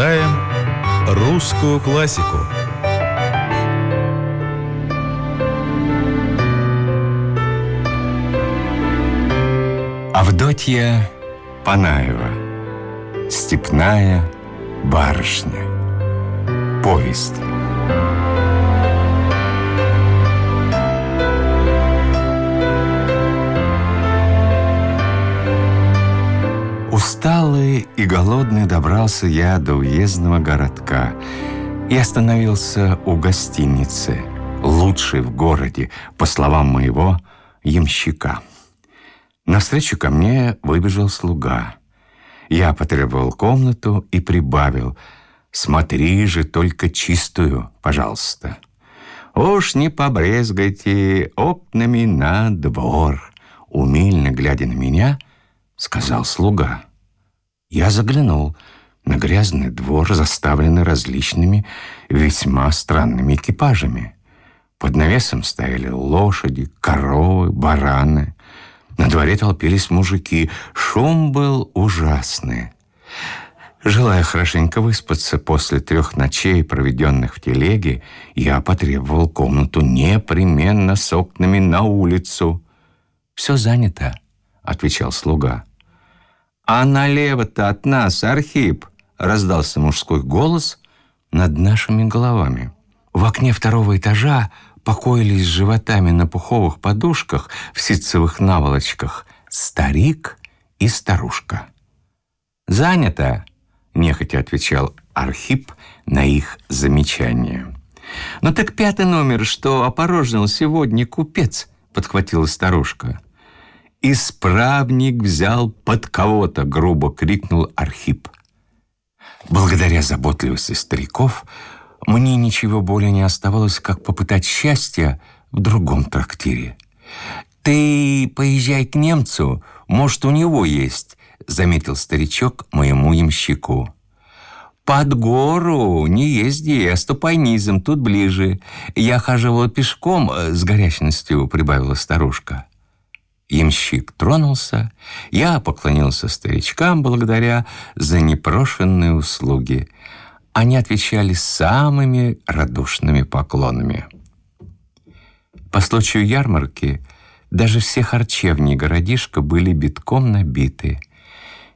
Читаем русскую классику. Авдотья Панаева. Степная барышня. Повесть Усталый и голодный добрался я до уездного городка и остановился у гостиницы, лучшей в городе, по словам моего ямщика. Навстречу ко мне выбежал слуга. Я потребовал комнату и прибавил «Смотри же только чистую, пожалуйста». «Уж не побрезгайте окнами на двор», умильно глядя на меня, сказал слуга. Я заглянул на грязный двор, заставленный различными весьма странными экипажами. Под навесом стояли лошади, коровы, бараны. На дворе толпились мужики. Шум был ужасный. Желая хорошенько выспаться после трех ночей, проведенных в телеге, я потребовал комнату непременно с окнами на улицу. «Все занято», — отвечал слуга. «А налево-то от нас, Архип!» — раздался мужской голос над нашими головами. В окне второго этажа покоились животами на пуховых подушках в ситцевых наволочках старик и старушка. «Занято!» — нехотя отвечал Архип на их замечание. «Ну так пятый номер, что опорожнил сегодня купец», — подхватила старушка. «Исправник взял под кого-то!» — грубо крикнул Архип. Благодаря заботливости стариков мне ничего более не оставалось, как попытать счастья в другом трактире. «Ты поезжай к немцу, может, у него есть», — заметил старичок моему ямщику. «Под гору не езди, а ступай низом, тут ближе. Я хаживала пешком э, с горячностью», — прибавила старушка. Ямщик тронулся, я поклонился старичкам благодаря за непрошенные услуги. Они отвечали самыми радушными поклонами. По случаю ярмарки даже все харчевни городишка были битком набиты,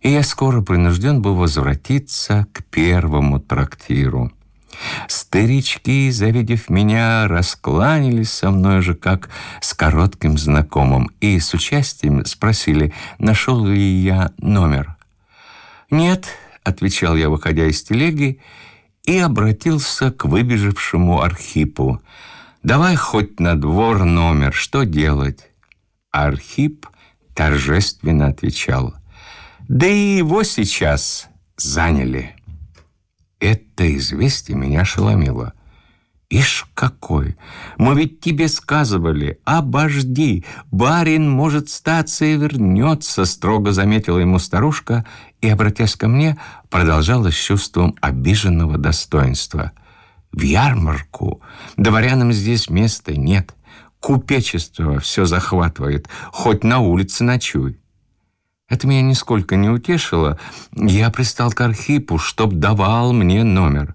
и я скоро принужден был возвратиться к первому трактиру — Старички, завидев меня, раскланялись со мной же, как с коротким знакомым, и с участием спросили, нашел ли я номер. «Нет», — отвечал я, выходя из телеги, и обратился к выбежавшему Архипу. «Давай хоть на двор номер, что делать?» Архип торжественно отвечал. «Да и его сейчас заняли». Это известие меня ошеломило. «Ишь какой! Мы ведь тебе сказывали, обожди, барин может статься и вернется», строго заметила ему старушка и, обратясь ко мне, продолжала с чувством обиженного достоинства. «В ярмарку дворянам здесь места нет, купечество все захватывает, хоть на улице ночуй». Это меня нисколько не утешило. Я пристал к Архипу, чтоб давал мне номер.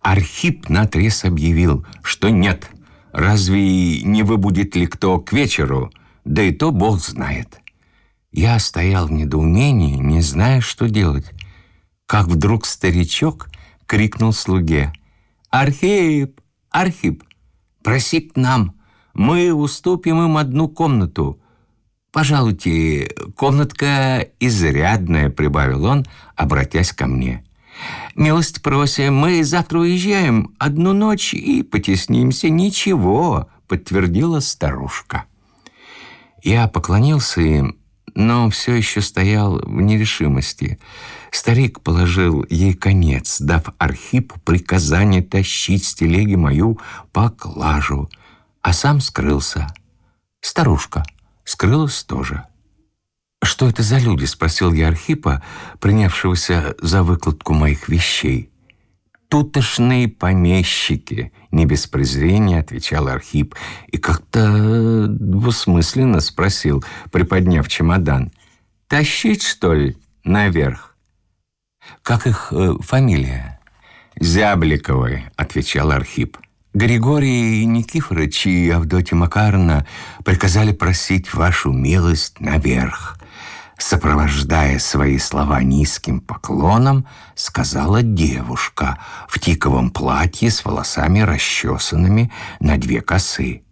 Архип наотрез объявил, что нет. Разве не выбудет ли кто к вечеру? Да и то Бог знает. Я стоял в недоумении, не зная, что делать. Как вдруг старичок крикнул слуге. «Архип! Архип! Проси к нам! Мы уступим им одну комнату!» «Пожалуйте, комнатка изрядная», — прибавил он, обратясь ко мне. «Милость просим, мы завтра уезжаем одну ночь и потеснимся». «Ничего», — подтвердила старушка. Я поклонился им, но все еще стоял в нерешимости. Старик положил ей конец, дав Архипу приказание тащить с телеги мою поклажу, а сам скрылся. Старушка — скрылась тоже. «Что это за люди?» — спросил я Архипа, принявшегося за выкладку моих вещей. «Тутошные помещики», — не без презрения отвечал Архип и как-то двусмысленно спросил, приподняв чемодан. «Тащить, что ли, наверх?» «Как их э, фамилия?» «Зябликовой», — отвечал Архип. Григорий Никифорович и Авдотья Макаровна приказали просить вашу милость наверх. Сопровождая свои слова низким поклоном, сказала девушка в тиковом платье с волосами расчесанными на две косы.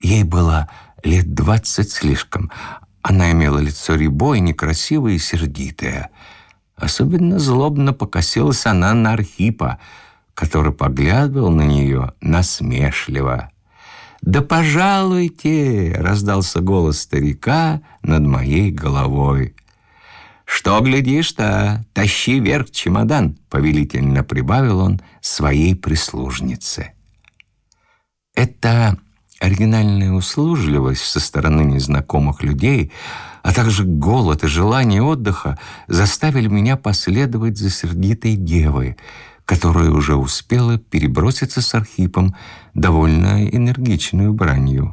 Ей было лет двадцать слишком. Она имела лицо рябое, некрасивое и сердитое. Особенно злобно покосилась она на Архипа — который поглядывал на нее насмешливо. «Да пожалуйте!» — раздался голос старика над моей головой. «Что глядишь-то? Тащи вверх чемодан!» — повелительно прибавил он своей прислужнице. Это оригинальная услужливость со стороны незнакомых людей, а также голод и желание отдыха заставили меня последовать за сердитой девой — которая уже успела переброситься с Архипом довольно энергичную бранью.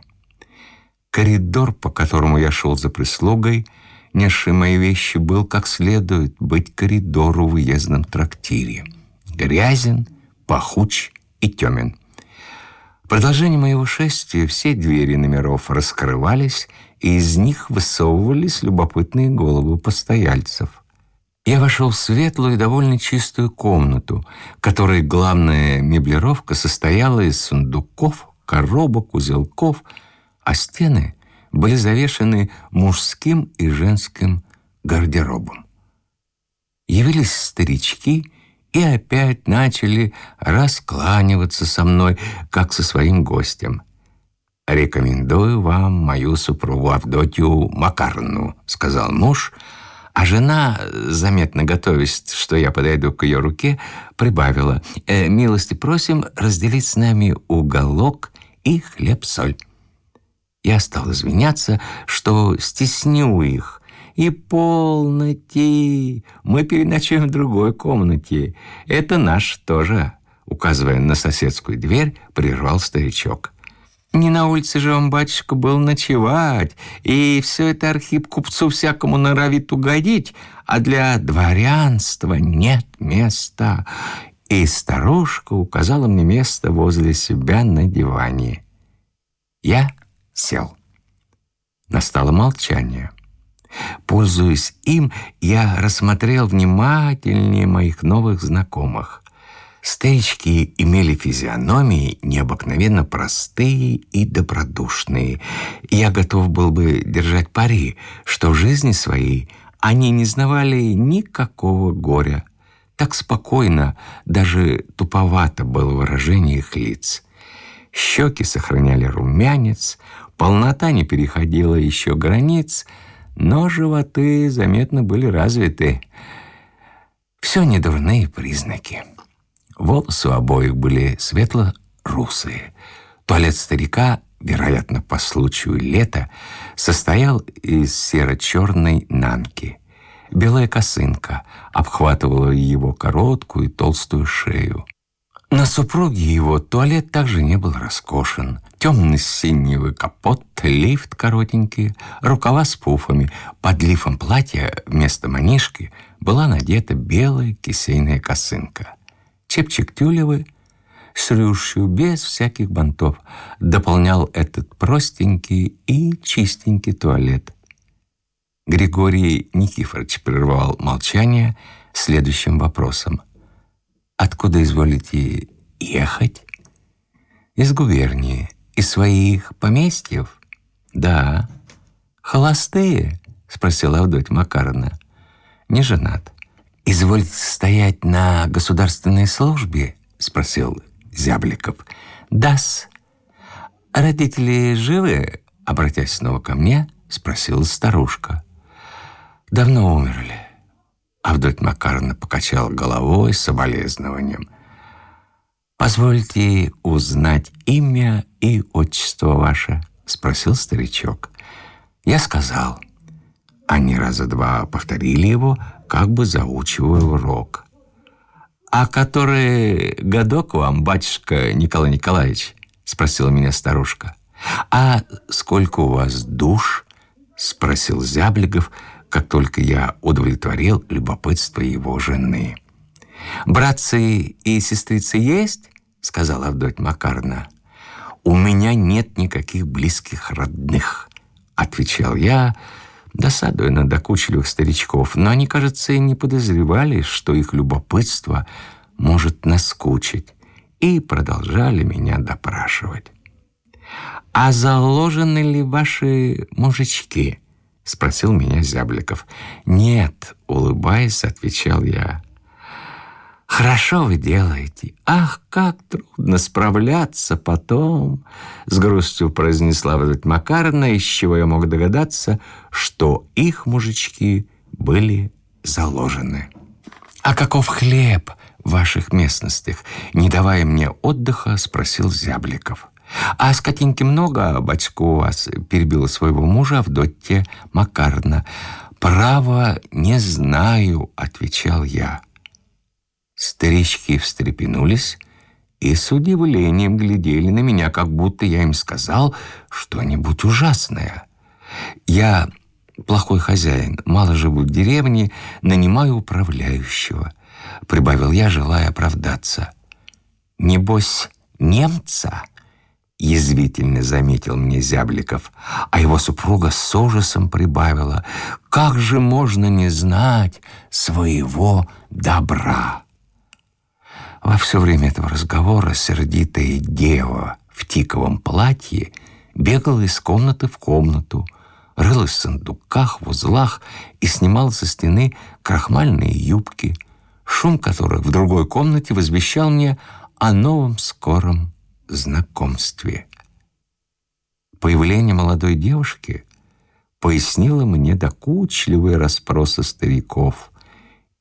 Коридор, по которому я шел за прислугой, несший мои вещи, был как следует быть коридору в уездном трактире. Грязен, пахуч и темен. В продолжении моего шествия все двери номеров раскрывались, и из них высовывались любопытные головы постояльцев — я вошел в светлую и довольно чистую комнату, которой главная меблировка состояла из сундуков, коробок, узелков, а стены были завешены мужским и женским гардеробом. Явились старички и опять начали раскланиваться со мной, как со своим гостем. «Рекомендую вам мою супругу Авдотью Макарну», — сказал муж, — а жена, заметно готовясь, что я подойду к ее руке, прибавила «Э, «Милости просим разделить с нами уголок и хлеб-соль». Я стал извиняться, что стесню их. «И полноте! Мы переночуем в другой комнате. Это наш тоже», указывая на соседскую дверь, прервал старичок. Не на улице же он, батюшка, был ночевать, и все это Архип купцу всякому норовит угодить, а для дворянства нет места. И старушка указала мне место возле себя на диване. Я сел. Настало молчание. Пользуясь им, я рассмотрел внимательнее моих новых знакомых. Старички имели физиономии необыкновенно простые и добродушные. Я готов был бы держать пари, что в жизни своей они не знавали никакого горя. Так спокойно, даже туповато было выражение их лиц. Щеки сохраняли румянец, полнота не переходила еще границ, но животы заметно были развиты. Все недурные признаки. Волосы у обоих были светло-русые. Туалет старика, вероятно, по случаю лета, состоял из серо-черной нанки. Белая косынка обхватывала его короткую и толстую шею. На супруге его туалет также не был роскошен. Темно-синевый капот, лифт коротенький, рукава с пуфами. Под лифом платья вместо манишки была надета белая кисейная косынка чепчик тюлевый, с рюшью, без всяких бантов, дополнял этот простенький и чистенький туалет. Григорий Никифорович прервал молчание следующим вопросом. «Откуда изволите ехать?» «Из губернии. Из своих поместьев?» «Да». «Холостые?» — спросила Авдотья Макаровна. «Не женат». «Извольте стоять на государственной службе?» — спросил Зябликов. «Да-с». «Родители живы?» — обратясь снова ко мне, спросила старушка. «Давно умерли». Авдотья Макаровна покачала головой с соболезнованием. «Позвольте узнать имя и отчество ваше?» — спросил старичок. Я сказал. Они раза два повторили его, как бы заучивая урок. «А который годок вам, батюшка Николай Николаевич?» — спросила меня старушка. «А сколько у вас душ?» — спросил Зяблигов, как только я удовлетворил любопытство его жены. «Братцы и сестрицы есть?» — сказала Авдотья Макарна. «У меня нет никаких близких родных», — отвечал я, досадуя на докучливых старичков. Но они, кажется, и не подозревали, что их любопытство может наскучить, и продолжали меня допрашивать. «А заложены ли ваши мужички?» — спросил меня Зябликов. «Нет», — улыбаясь, отвечал я. «Хорошо вы делаете. Ах, как трудно справляться потом!» С грустью произнесла Владимир Макаровна, из чего я мог догадаться, что их мужички были заложены. «А каков хлеб в ваших местностях?» Не давая мне отдыха, спросил Зябликов. «А скотинки много, батько у вас?» — перебила своего мужа Авдотья Макарна. «Право не знаю», — отвечал я. Старички встрепенулись и с удивлением глядели на меня, как будто я им сказал что-нибудь ужасное. Я плохой хозяин, мало живу в деревне, нанимаю управляющего, прибавил я, желая оправдаться. Небось, немца — Язвительно заметил мне Зябликов, а его супруга с ужасом прибавила. «Как же можно не знать своего добра?» Во все время этого разговора сердитая дева в тиковом платье бегала из комнаты в комнату, рылась в сундуках, в узлах и снимала со стены крахмальные юбки, шум которых в другой комнате возвещал мне о новом скором знакомстве. Появление молодой девушки пояснило мне докучливые расспросы стариков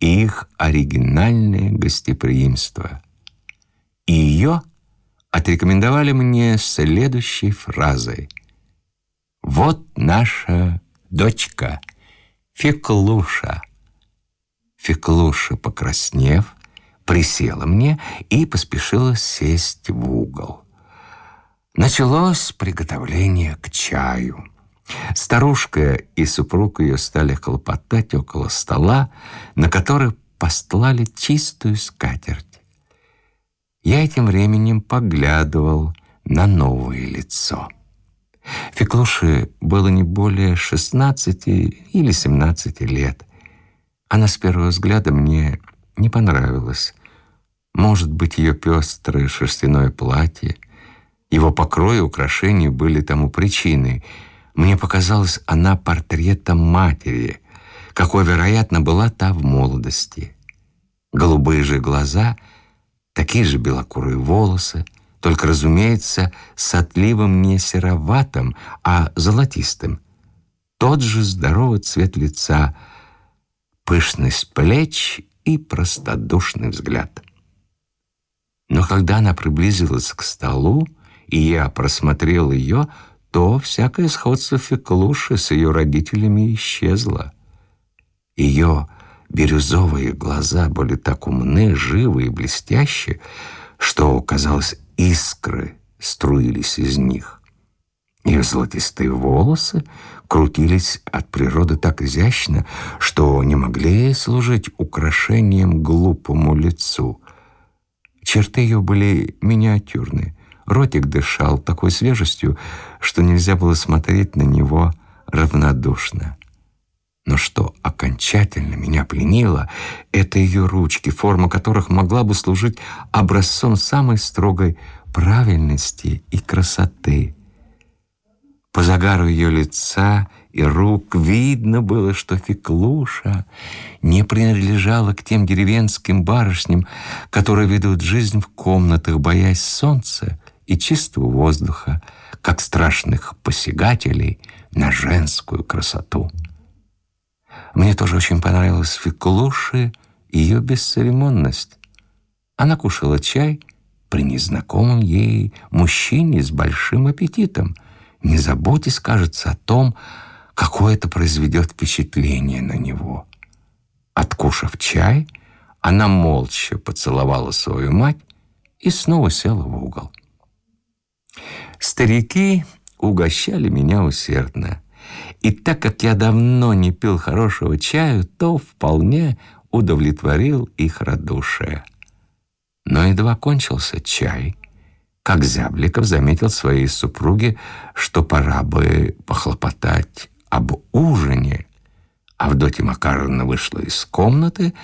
и их оригинальное гостеприимство. И ее отрекомендовали мне следующей фразой. «Вот наша дочка, Феклуша». Феклуша, покраснев, присела мне и поспешила сесть в угол. Началось приготовление к чаю. Старушка и супруг ее стали хлопотать около стола, на который постлали чистую скатерть. Я этим временем поглядывал на новое лицо. Феклуше было не более 16 или 17 лет. Она с первого взгляда мне не понравилось. Может быть, ее пестрое шерстяное платье, его покрой и украшения были тому причиной. Мне показалось, она портретом матери, какой, вероятно, была та в молодости. Голубые же глаза, такие же белокурые волосы, только, разумеется, с отливом не сероватым, а золотистым. Тот же здоровый цвет лица, пышность плеч и простодушный взгляд. Но когда она приблизилась к столу, и я просмотрел ее, то всякое сходство Феклуши с ее родителями исчезло. Ее бирюзовые глаза были так умны, живы и блестящие, что, казалось, искры струились из них. Ее золотистые волосы крутились от природы так изящно, что не могли служить украшением глупому лицу. Черты ее были миниатюрные. Ротик дышал такой свежестью, что нельзя было смотреть на него равнодушно. Но что окончательно меня пленило, это ее ручки, форма которых могла бы служить образцом самой строгой правильности и красоты. По загару ее лица и рук видно было, что Феклуша не принадлежала к тем деревенским барышням, которые ведут жизнь в комнатах, боясь солнца и чистого воздуха, как страшных посягателей на женскую красоту. Мне тоже очень понравилась Феклуши и ее бесцеремонность. Она кушала чай при незнакомом ей мужчине с большим аппетитом — не заботясь, кажется, о том, какое это произведет впечатление на него. Откушав чай, она молча поцеловала свою мать и снова села в угол. Старики угощали меня усердно. И так как я давно не пил хорошего чаю, то вполне удовлетворил их радушие. Но едва кончился чай, как Зябликов заметил своей супруге, что пора бы похлопотать об ужине. Авдотья Макаровна вышла из комнаты,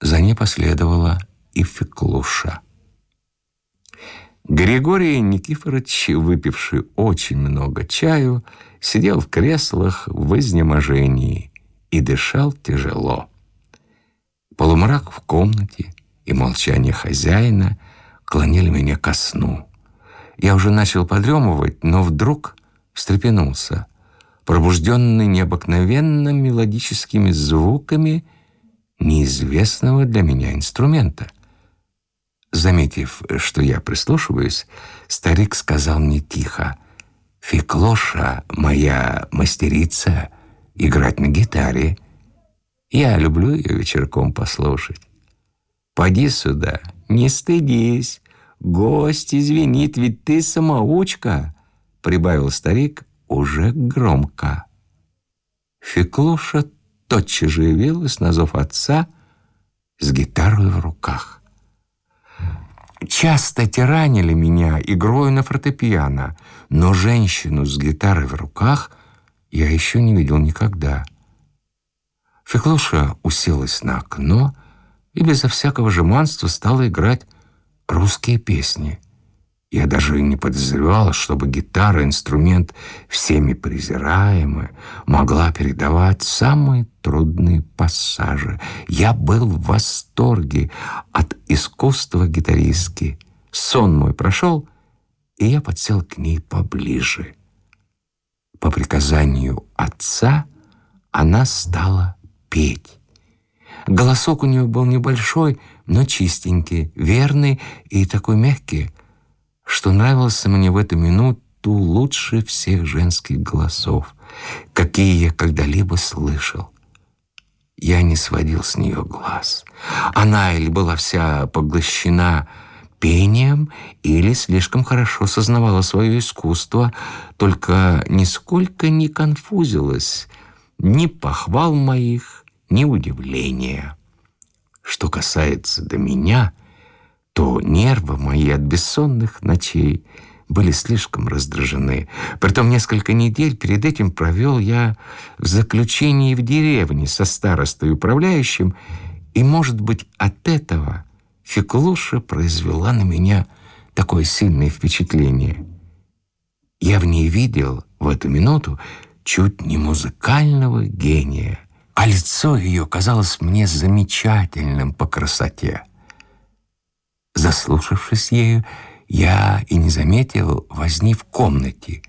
за ней последовала и Феклуша. Григорий Никифорович, выпивший очень много чаю, сидел в креслах в изнеможении и дышал тяжело. Полумрак в комнате и молчание хозяина клонили меня ко сну. Я уже начал подремывать, но вдруг встрепенулся, пробужденный необыкновенно мелодическими звуками неизвестного для меня инструмента — Заметив, что я прислушиваюсь, старик сказал мне тихо, «Феклоша, моя мастерица, играть на гитаре. Я люблю ее вечерком послушать. Поди сюда, не стыдись, гость извинит, ведь ты самоучка», прибавил старик уже громко. Феклоша тотчас же явилась на зов отца с гитарой в руках часто тиранили меня игрою на фортепиано, но женщину с гитарой в руках я еще не видел никогда. Феклуша уселась на окно и безо всякого жеманства стала играть русские песни — я даже не подозревала, чтобы гитара, инструмент всеми презираемый, могла передавать самые трудные пассажи. Я был в восторге от искусства гитаристки. Сон мой прошел, и я подсел к ней поближе. По приказанию отца она стала петь. Голосок у нее был небольшой, но чистенький, верный и такой мягкий, что нравился мне в эту минуту лучше всех женских голосов, какие я когда-либо слышал. Я не сводил с нее глаз. Она или была вся поглощена пением, или слишком хорошо сознавала свое искусство, только нисколько не конфузилась ни похвал моих, ни удивления. Что касается до меня, то нервы мои от бессонных ночей были слишком раздражены. Притом несколько недель перед этим провел я в заключении в деревне со старостой управляющим, и, может быть, от этого Феклуша произвела на меня такое сильное впечатление. Я в ней видел в эту минуту чуть не музыкального гения, а лицо ее казалось мне замечательным по красоте. Заслушавшись ею, я и не заметил возни в комнате.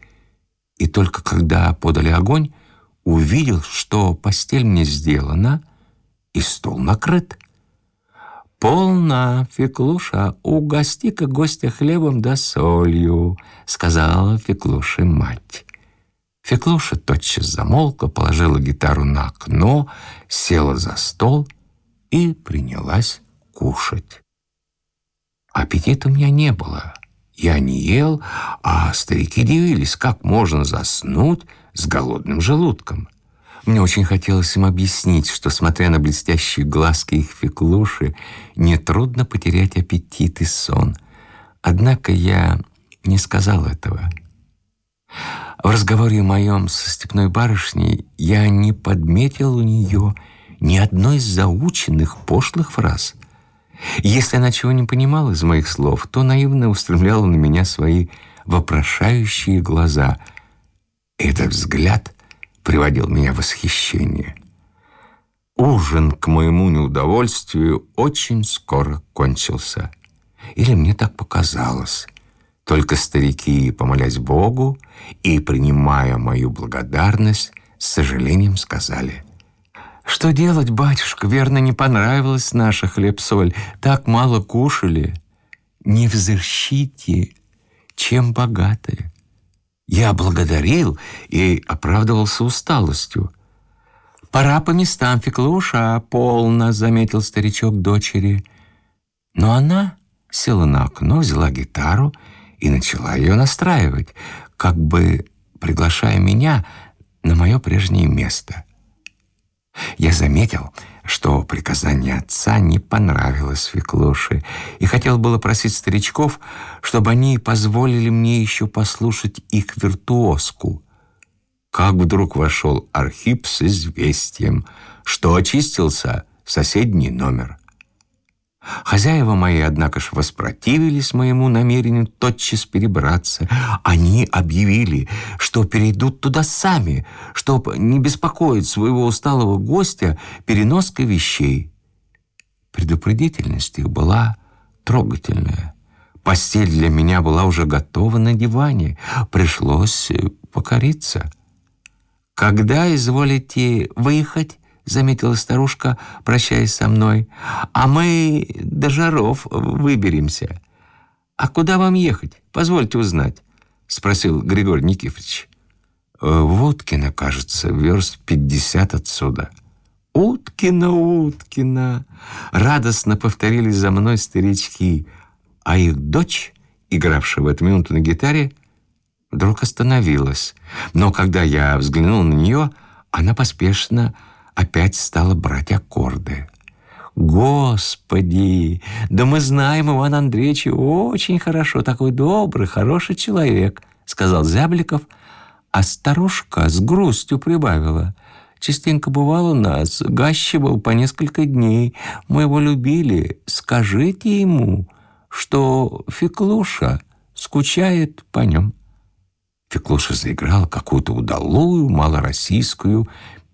И только когда подали огонь, увидел, что постель мне сделана и стол накрыт. «Полна, Феклуша, угости-ка гостя хлебом да солью», — сказала Феклуше мать. Феклуша тотчас замолкла, положила гитару на окно, села за стол и принялась кушать. Аппетита у меня не было. Я не ел, а старики дивились, как можно заснуть с голодным желудком. Мне очень хотелось им объяснить, что, смотря на блестящие глазки их феклуши, нетрудно потерять аппетит и сон. Однако я не сказал этого. В разговоре моем со степной барышней я не подметил у нее ни одной из заученных пошлых фраз — если она чего не понимала из моих слов, то наивно устремляла на меня свои вопрошающие глаза. Этот взгляд приводил меня в восхищение. Ужин, к моему неудовольствию, очень скоро кончился. Или мне так показалось. Только старики, помолясь Богу и принимая мою благодарность, с сожалением сказали — что делать, батюшка? Верно, не понравилось наша хлеб-соль. Так мало кушали. Не взыщите, чем богатые. Я благодарил и оправдывался усталостью. «Пора по местам, Феклуша, полно», — заметил старичок дочери. Но она села на окно, взяла гитару и начала ее настраивать, как бы приглашая меня на мое прежнее место — я заметил, что приказание отца не понравилось Феклуше, и хотел было просить старичков, чтобы они позволили мне еще послушать их виртуозку. Как вдруг вошел Архип с известием, что очистился соседний номер. Хозяева мои, однако ж, воспротивились моему намерению тотчас перебраться. Они объявили, что перейдут туда сами, чтобы не беспокоить своего усталого гостя переноской вещей. Предупредительность их была трогательная. Постель для меня была уже готова на диване. Пришлось покориться. «Когда изволите выехать?» — заметила старушка, прощаясь со мной. «А мы до жаров выберемся». «А куда вам ехать? Позвольте узнать», — спросил Григорий Никифорович. «Э, «В Уткино, кажется, верст пятьдесят отсюда». «Уткино, Уткино!» — радостно повторили за мной старички, а их дочь, игравшая в эту минуту на гитаре, вдруг остановилась. Но когда я взглянул на нее, она поспешно опять стала брать аккорды. «Господи! Да мы знаем Ивана Андреевича очень хорошо, такой добрый, хороший человек», сказал Зябликов, а старушка с грустью прибавила. «Частенько бывал у нас, гащивал по несколько дней. Мы его любили. Скажите ему, что Феклуша скучает по нем». Феклуша заиграла какую-то удалую малороссийскую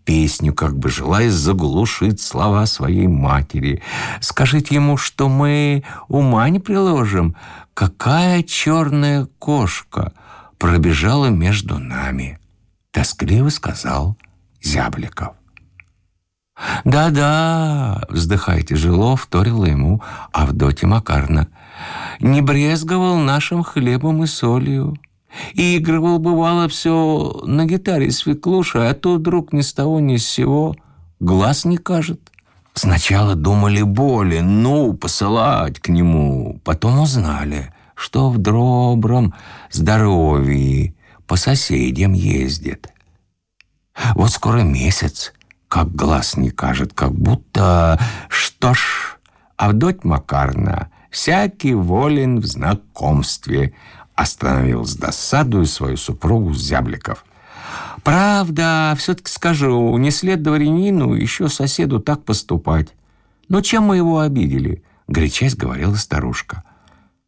песню, как бы желая заглушить слова своей матери. Скажите ему, что мы ума не приложим. Какая черная кошка пробежала между нами, тоскливо сказал Зябликов. «Да-да», — вздыхая тяжело, вторила ему Авдотья Макарна, «не брезговал нашим хлебом и солью. И игрывал, бывало, все на гитаре свеклуша, а то вдруг ни с того ни с сего глаз не кажет. Сначала думали боли, ну, посылать к нему. Потом узнали, что в добром здоровье по соседям ездит. Вот скоро месяц, как глаз не кажет, как будто... Что ж, Авдоть Макарна всякий волен в знакомстве, остановил с досадою свою супругу Зябликов. «Правда, все-таки скажу, не след дворянину еще соседу так поступать. Но чем мы его обидели?» — горячась говорила старушка.